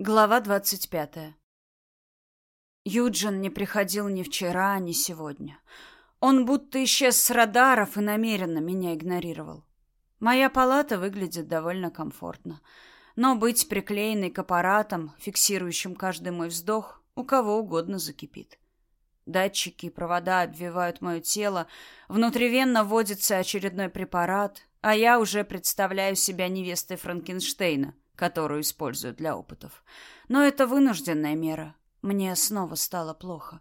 Глава двадцать пятая. Юджин не приходил ни вчера, ни сегодня. Он будто исчез с радаров и намеренно меня игнорировал. Моя палата выглядит довольно комфортно. Но быть приклеенной к аппаратам, фиксирующим каждый мой вздох, у кого угодно закипит. Датчики и провода обвивают мое тело, внутривенно вводится очередной препарат, а я уже представляю себя невестой Франкенштейна — которую используют для опытов. Но это вынужденная мера. Мне снова стало плохо.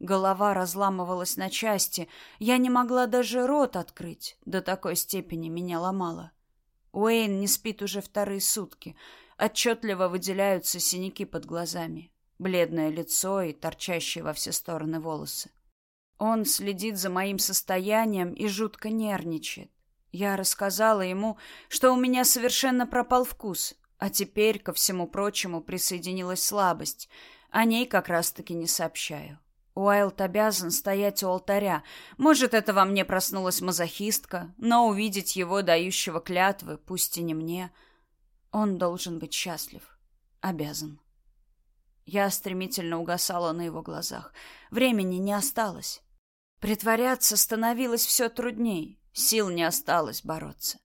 Голова разламывалась на части. Я не могла даже рот открыть. До такой степени меня ломало. Уэйн не спит уже вторые сутки. Отчетливо выделяются синяки под глазами. Бледное лицо и торчащие во все стороны волосы. Он следит за моим состоянием и жутко нервничает. Я рассказала ему, что у меня совершенно пропал вкус, а теперь, ко всему прочему, присоединилась слабость. О ней как раз-таки не сообщаю. Уайлд обязан стоять у алтаря. Может, это во мне проснулась мазохистка, но увидеть его, дающего клятвы, пусть и не мне, он должен быть счастлив. Обязан. Я стремительно угасала на его глазах. Времени не осталось. Притворяться становилось все трудней. Сил не осталось бороться.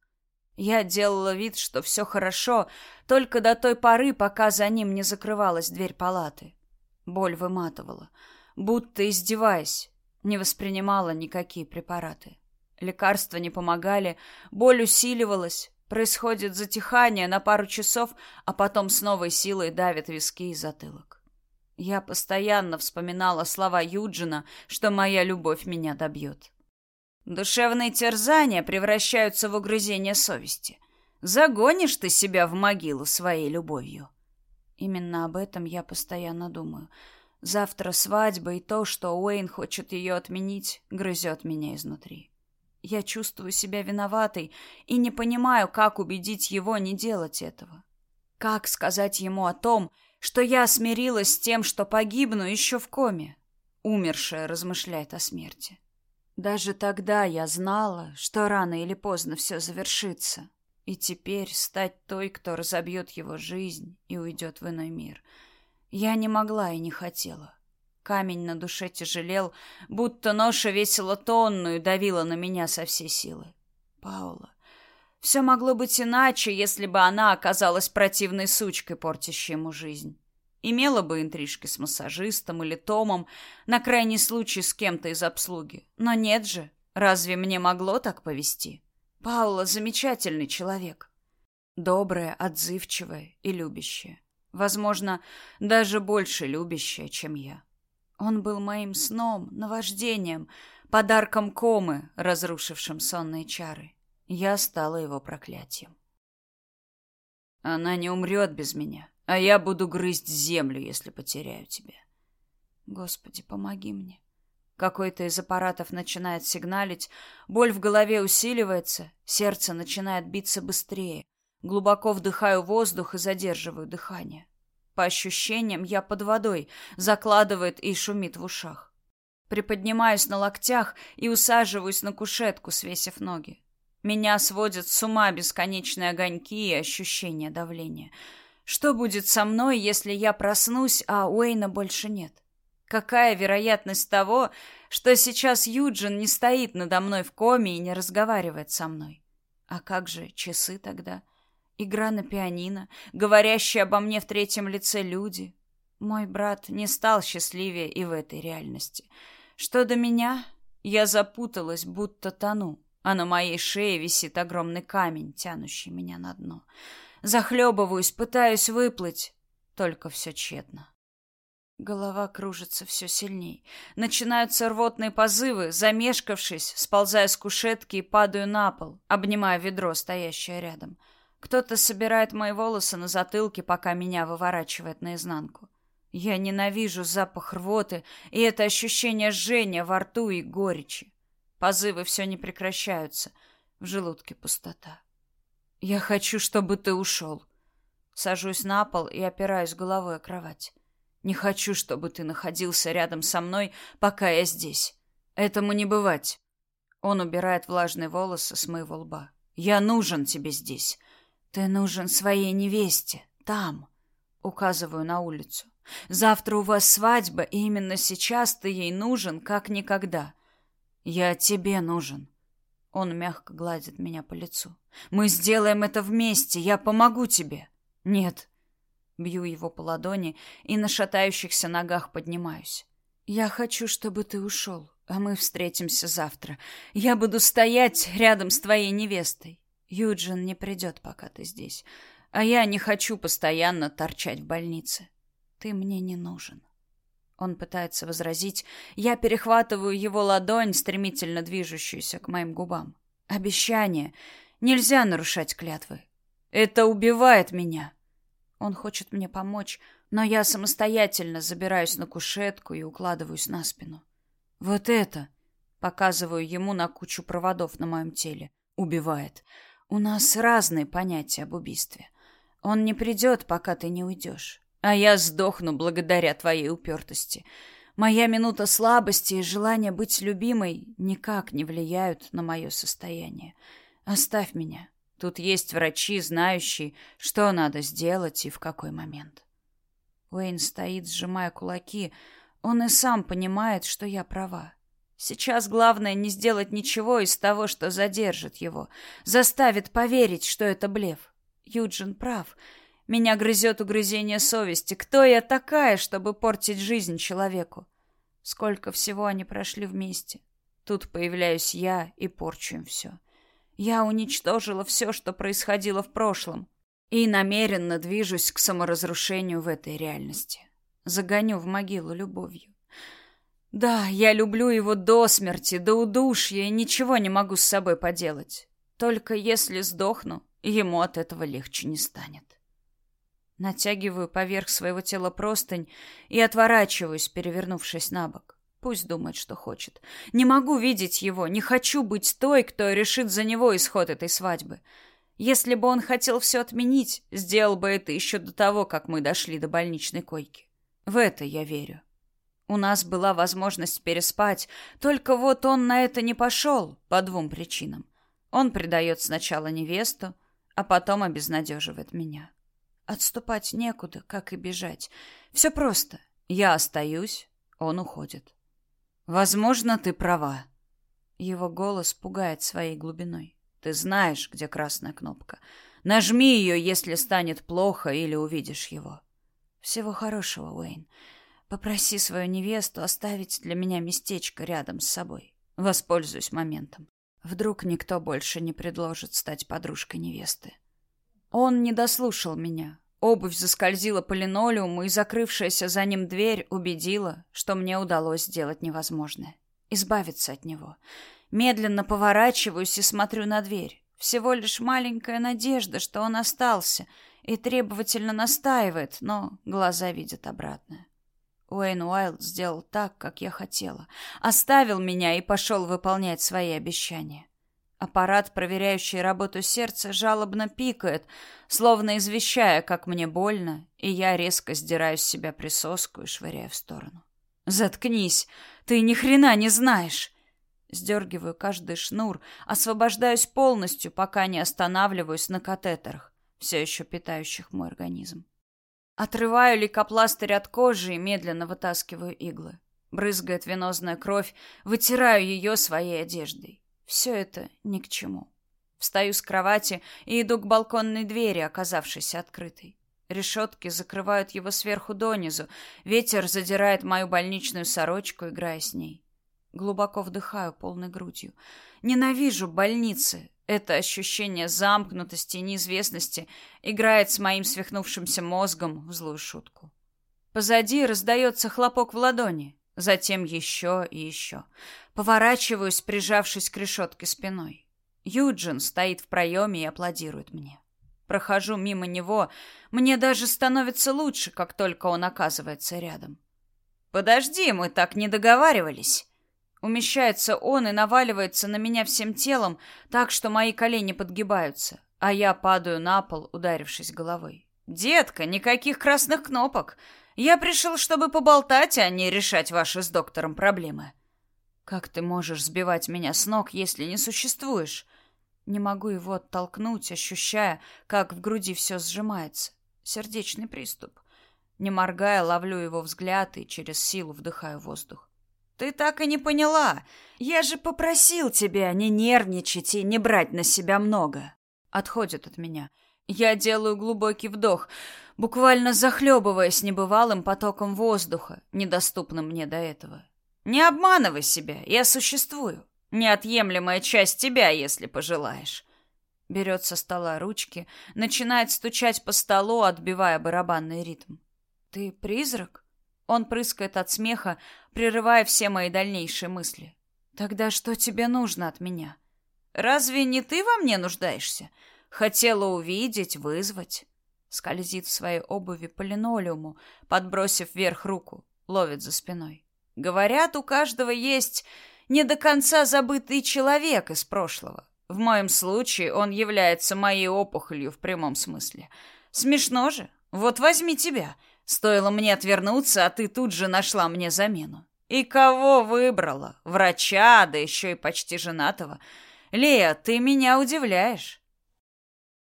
Я делала вид, что все хорошо, только до той поры, пока за ним не закрывалась дверь палаты. Боль выматывала, будто издеваясь, не воспринимала никакие препараты. Лекарства не помогали, боль усиливалась, происходит затихание на пару часов, а потом с новой силой давит виски и затылок. Я постоянно вспоминала слова Юджина, что моя любовь меня добьет. Душевные терзания превращаются в угрызение совести. Загонишь ты себя в могилу своей любовью. Именно об этом я постоянно думаю. Завтра свадьба, и то, что Уэйн хочет ее отменить, грызет меня изнутри. Я чувствую себя виноватой и не понимаю, как убедить его не делать этого. Как сказать ему о том, что я смирилась с тем, что погибну еще в коме? Умершая размышляет о смерти. Даже тогда я знала, что рано или поздно все завершится. И теперь стать той, кто разобьет его жизнь и уйдет в иной мир. Я не могла и не хотела. Камень на душе тяжелел, будто ноша весила тонну и давила на меня со всей силы. Паула. Все могло быть иначе, если бы она оказалась противной сучкой, портящей ему жизнь. Имела бы интрижки с массажистом или Томом, на крайний случай с кем-то из обслуги. Но нет же, разве мне могло так повести? Паула замечательный человек. Добрая, отзывчивая и любящая. Возможно, даже больше любящая, чем я. Он был моим сном, наваждением, подарком комы, разрушившим сонные чары. Я стала его проклятием. Она не умрет без меня, а я буду грызть землю, если потеряю тебя. Господи, помоги мне. Какой-то из аппаратов начинает сигналить, боль в голове усиливается, сердце начинает биться быстрее. Глубоко вдыхаю воздух и задерживаю дыхание. По ощущениям, я под водой, закладывает и шумит в ушах. Приподнимаюсь на локтях и усаживаюсь на кушетку, свесив ноги. Меня сводят с ума бесконечные огоньки и ощущение давления. Что будет со мной, если я проснусь, а Уэйна больше нет? Какая вероятность того, что сейчас Юджин не стоит надо мной в коме и не разговаривает со мной? А как же часы тогда? Игра на пианино, говорящие обо мне в третьем лице люди. Мой брат не стал счастливее и в этой реальности. Что до меня, я запуталась, будто тону, а на моей шее висит огромный камень, тянущий меня на дно. Захлебываюсь, пытаюсь выплыть. Только все тщетно. Голова кружится все сильней. Начинаются рвотные позывы. Замешкавшись, сползаю с кушетки и падаю на пол, обнимая ведро, стоящее рядом. Кто-то собирает мои волосы на затылке, пока меня выворачивает наизнанку. Я ненавижу запах рвоты и это ощущение жжения во рту и горечи. Позывы все не прекращаются. В желудке пустота. Я хочу, чтобы ты ушел. Сажусь на пол и опираюсь головой о кровать. Не хочу, чтобы ты находился рядом со мной, пока я здесь. Этому не бывать. Он убирает влажные волосы с моего лба. Я нужен тебе здесь. Ты нужен своей невесте. Там. Указываю на улицу. Завтра у вас свадьба, и именно сейчас ты ей нужен, как никогда. Я тебе нужен. Он мягко гладит меня по лицу. Мы сделаем это вместе, я помогу тебе. Нет. Бью его по ладони и на шатающихся ногах поднимаюсь. Я хочу, чтобы ты ушел, а мы встретимся завтра. Я буду стоять рядом с твоей невестой. Юджин не придет, пока ты здесь. А я не хочу постоянно торчать в больнице. Ты мне не нужен. Он пытается возразить. Я перехватываю его ладонь, стремительно движущуюся к моим губам. Обещание. Нельзя нарушать клятвы. Это убивает меня. Он хочет мне помочь, но я самостоятельно забираюсь на кушетку и укладываюсь на спину. Вот это, показываю ему на кучу проводов на моем теле, убивает. У нас разные понятия об убийстве. Он не придет, пока ты не уйдешь. А я сдохну благодаря твоей упертости. Моя минута слабости и желание быть любимой никак не влияют на мое состояние. Оставь меня. Тут есть врачи, знающие, что надо сделать и в какой момент. Уэйн стоит, сжимая кулаки. Он и сам понимает, что я права. Сейчас главное не сделать ничего из того, что задержит его, заставит поверить, что это блеф. Юджин прав. Меня грызет угрызение совести. Кто я такая, чтобы портить жизнь человеку? Сколько всего они прошли вместе. Тут появляюсь я и порчу им все. Я уничтожила все, что происходило в прошлом, и намеренно движусь к саморазрушению в этой реальности. Загоню в могилу любовью. Да, я люблю его до смерти, до удушья, и ничего не могу с собой поделать. Только если сдохну, ему от этого легче не станет. Натягиваю поверх своего тела простынь и отворачиваюсь, перевернувшись на бок. Пусть думает, что хочет. Не могу видеть его, не хочу быть той, кто решит за него исход этой свадьбы. Если бы он хотел все отменить, сделал бы это еще до того, как мы дошли до больничной койки. В это я верю. У нас была возможность переспать, только вот он на это не пошел по двум причинам. Он предает сначала невесту, а потом обезнадеживает меня. Отступать некуда, как и бежать. Все просто. Я остаюсь, он уходит. Возможно, ты права. Его голос пугает своей глубиной. Ты знаешь, где красная кнопка. Нажми ее, если станет плохо или увидишь его. Всего хорошего, Уэйн. Попроси свою невесту оставить для меня местечко рядом с собой. Воспользуюсь моментом. Вдруг никто больше не предложит стать подружкой невесты. Он не дослушал меня. Обувь заскользила по линолеуму, и закрывшаяся за ним дверь убедила, что мне удалось сделать невозможное. Избавиться от него. Медленно поворачиваюсь и смотрю на дверь. Всего лишь маленькая надежда, что он остался, и требовательно настаивает, но глаза видят обратное. Уэйн Уайлд сделал так, как я хотела. Оставил меня и пошел выполнять свои обещания. Аппарат, проверяющий работу сердца, жалобно пикает, словно извещая, как мне больно, и я резко сдираю с себя присоску и швыряю в сторону. «Заткнись! Ты ни хрена не знаешь!» Сдергиваю каждый шнур, освобождаюсь полностью, пока не останавливаюсь на катетерах, все еще питающих мой организм. Отрываю лейкопластырь от кожи и медленно вытаскиваю иглы. Брызгает венозная кровь, вытираю ее своей одеждой. Все это ни к чему. Встаю с кровати и иду к балконной двери, оказавшейся открытой. Решетки закрывают его сверху донизу. Ветер задирает мою больничную сорочку, играя с ней. Глубоко вдыхаю полной грудью. Ненавижу больницы. Это ощущение замкнутости и неизвестности играет с моим свихнувшимся мозгом в злую шутку. Позади раздается хлопок в ладони, затем еще и еще. Поворачиваюсь, прижавшись к решетке спиной. Юджин стоит в проеме и аплодирует мне. Прохожу мимо него, мне даже становится лучше, как только он оказывается рядом. «Подожди, мы так не договаривались!» Умещается он и наваливается на меня всем телом, так что мои колени подгибаются, а я падаю на пол, ударившись головой. «Детка, никаких красных кнопок. Я пришел, чтобы поболтать, а не решать ваши с доктором проблемы». «Как ты можешь сбивать меня с ног, если не существуешь?» Не могу его оттолкнуть, ощущая, как в груди все сжимается. Сердечный приступ. Не моргая, ловлю его взгляд и через силу вдыхаю воздух. Ты так и не поняла. Я же попросил тебя не нервничать и не брать на себя много. Отходит от меня. Делаю глубокий вдох, буквально захлебываясь небывалым потоком воздуха, недоступным мне до этого. Не обманывай себя, я существую. Неотъемлемая часть тебя, если пожелаешь. Берет со стола ручки, начинает стучать по столу, отбивая барабанный ритм. Ты призрак? Он прыскает от смеха, прерывая все мои дальнейшие мысли. Тогда что тебе нужно от меня? Разве не ты во мне нуждаешься? Хотела увидеть, вызвать. Скользит в своей обуви по линолеуму, подбросив вверх руку, ловит за спиной. Говорят, у каждого есть не до конца забытый человек из прошлого. В моем случае он является моей опухолью в прямом смысле. Смешно же. Вот возьми тебя. Стоило мне отвернуться, а ты тут же нашла мне замену. И кого выбрала? Врача, да еще и почти женатого. Лея, ты меня удивляешь.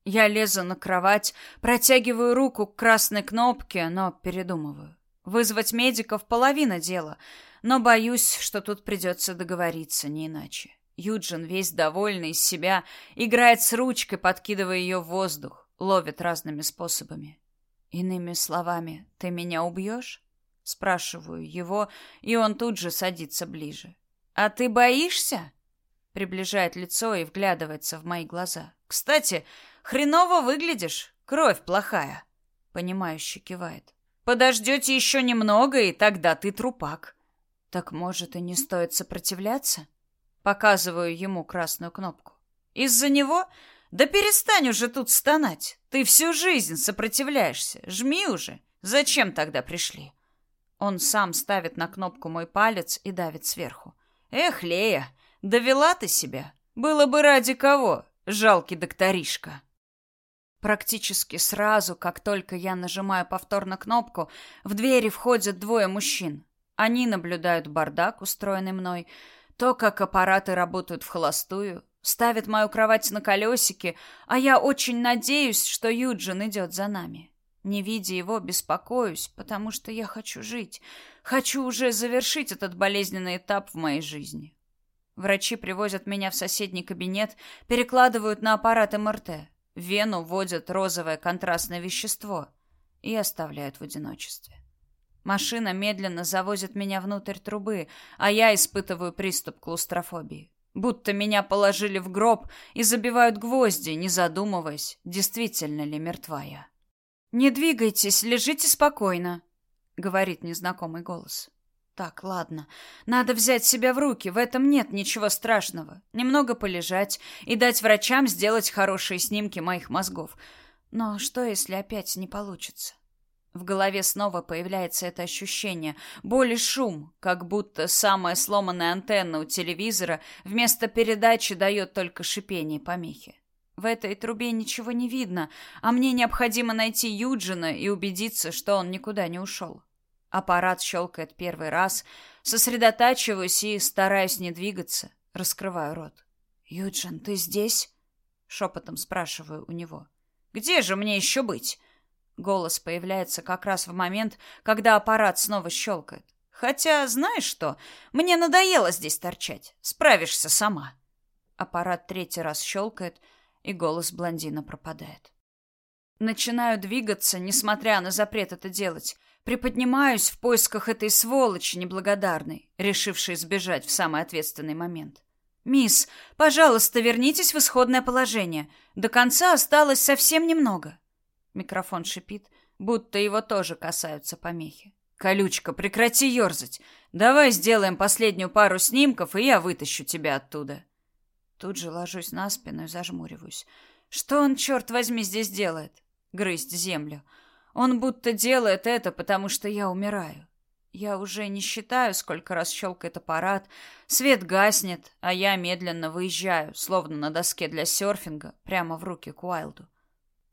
Я лезу на кровать, протягиваю руку к красной кнопке, но передумываю. Вызвать медиков — половина дела, но боюсь, что тут придется договориться, не иначе. Юджин, весь довольный из себя, играет с ручкой, подкидывая ее в воздух, ловит разными способами. Иными словами, ты меня убьешь? Спрашиваю его, и он тут же садится ближе. А ты боишься? Приближает лицо и вглядывается в мои глаза. Кстати, хреново выглядишь, кровь плохая. Понимающе кивает. Подождете еще немного, и тогда ты трупак. Так может и не стоит сопротивляться? Показываю ему красную кнопку. Из-за него да перестань уже тут стонать. Ты всю жизнь сопротивляешься. Жми уже. Зачем тогда пришли? Он сам ставит на кнопку мой палец и давит сверху. Эх, Лея, довела ты себя. Было бы ради кого, жалкий докторишка. Практически сразу, как только я нажимаю повторно кнопку, в двери входят двое мужчин. Они наблюдают бардак, устроенный мной, то, как аппараты работают в холостую, Ставит мою кровать на колесики, а я очень надеюсь, что Юджин идет за нами. Не видя его, беспокоюсь, потому что я хочу жить. Хочу уже завершить этот болезненный этап в моей жизни. Врачи привозят меня в соседний кабинет, перекладывают на аппарат МРТ. Вену вводят розовое контрастное вещество и оставляют в одиночестве. Машина медленно завозит меня внутрь трубы, а я испытываю приступ клаустрофобии. Будто меня положили в гроб и забивают гвозди, не задумываясь, действительно ли мертва я. «Не двигайтесь, лежите спокойно», — говорит незнакомый голос. «Так, ладно. Надо взять себя в руки, в этом нет ничего страшного. Немного полежать и дать врачам сделать хорошие снимки моих мозгов. Но что, если опять не получится? В голове снова появляется это ощущение. Боль и шум, как будто самая сломанная антенна у телевизора вместо передачи дает только шипение и помехи. В этой трубе ничего не видно, а мне необходимо найти Юджина и убедиться, что он никуда не ушел. Аппарат щелкает первый раз, сосредотачиваюсь и стараюсь не двигаться, раскрываю рот. «Юджин, ты здесь?» — шепотом спрашиваю у него. «Где же мне еще быть?» Голос появляется как раз в момент, когда аппарат снова щелкает. Хотя, знаешь что, мне надоело здесь торчать. Справишься сама. Аппарат третий раз щелкает, и голос блондина пропадает. Начинаю двигаться, несмотря на запрет это делать. Приподнимаюсь в поисках этой сволочи неблагодарной, решившей сбежать в самый ответственный момент. «Мисс, пожалуйста, вернитесь в исходное положение. До конца осталось совсем немного». Микрофон шипит, будто его тоже касаются помехи. «Колючка, прекрати ерзать. Давай сделаем последнюю пару снимков, и я вытащу тебя оттуда». Тут же ложусь на спину и зажмуриваюсь. Что он, черт возьми, здесь делает? Грызть землю. Он будто делает это, потому что я умираю. Я уже не считаю, сколько раз щелкает аппарат. Свет гаснет, а я медленно выезжаю, словно на доске для серфинга, прямо в руки к Уайлду.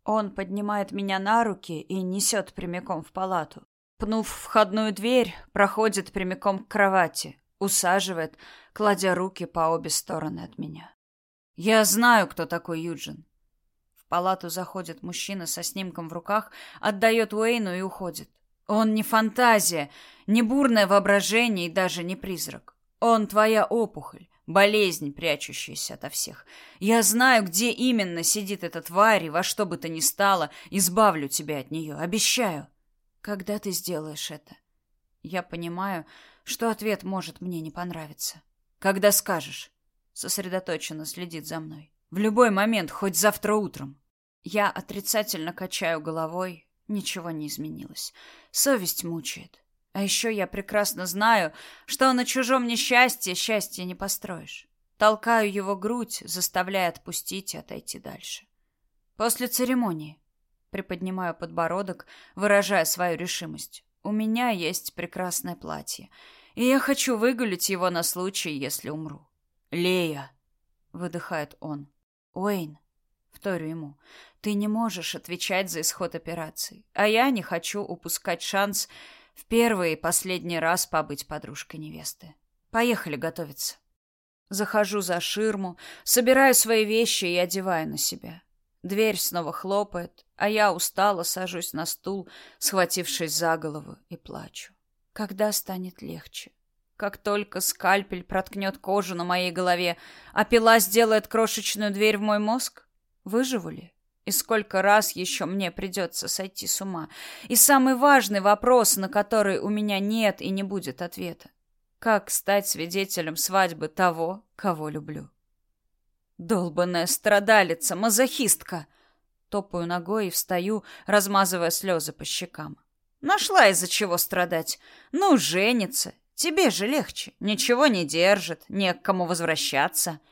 Он поднимает меня на руки и несет прямиком в палату. Пнув входную дверь, проходит прямиком к кровати, усаживает, кладя руки по обе стороны от меня. Я знаю, кто такой Юджин. Палату заходит мужчина со снимком в руках, отдает Уэйну и уходит. Он не фантазия, не бурное воображение и даже не призрак. Он твоя опухоль, болезнь, прячущаяся ото всех. Я знаю, где именно сидит эта тварь, и во что бы то ни стало, избавлю тебя от нее, обещаю. Когда ты сделаешь это? Я понимаю, что ответ может мне не понравиться. Когда скажешь. Сосредоточенно следит за мной. В любой момент, хоть завтра утром. Я отрицательно качаю головой, ничего не изменилось. Совесть мучает. А еще я прекрасно знаю, что на чужом несчастье счастье не построишь. Толкаю его грудь, заставляя отпустить и отойти дальше. После церемонии приподнимаю подбородок, выражая свою решимость. У меня есть прекрасное платье, и я хочу выгулить его на случай, если умру. Лея, выдыхает он. Уэйн, вторю ему. Ты не можешь отвечать за исход операции, а я не хочу упускать шанс в первый и последний раз побыть подружкой невесты. Поехали готовиться. Захожу за ширму, собираю свои вещи и одеваю на себя. Дверь снова хлопает, а я устало сажусь на стул, схватившись за голову, и плачу. Когда станет легче? Как только скальпель проткнет кожу на моей голове, а пила сделает крошечную дверь в мой мозг, выживу ли? И сколько раз еще мне придется сойти с ума? И самый важный вопрос, на который у меня нет и не будет ответа. Как стать свидетелем свадьбы того, кого люблю? Долбаная страдалица, мазохистка! Топаю ногой и встаю, размазывая слезы по щекам. Нашла из-за чего страдать. Ну, женится. Тебе же легче. Ничего не держит, не к кому возвращаться. —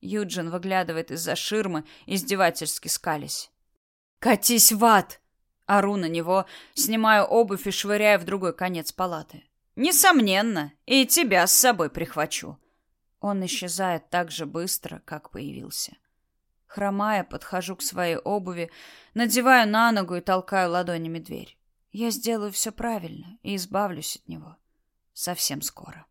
Юджин выглядывает из-за ширмы, издевательски скались. «Катись в ад!» Ору на него, снимаю обувь и швыряю в другой конец палаты. «Несомненно, и тебя с собой прихвачу». Он исчезает так же быстро, как появился. Хромая, подхожу к своей обуви, надеваю на ногу и толкаю ладонями дверь. Я сделаю все правильно и избавлюсь от него. Совсем скоро.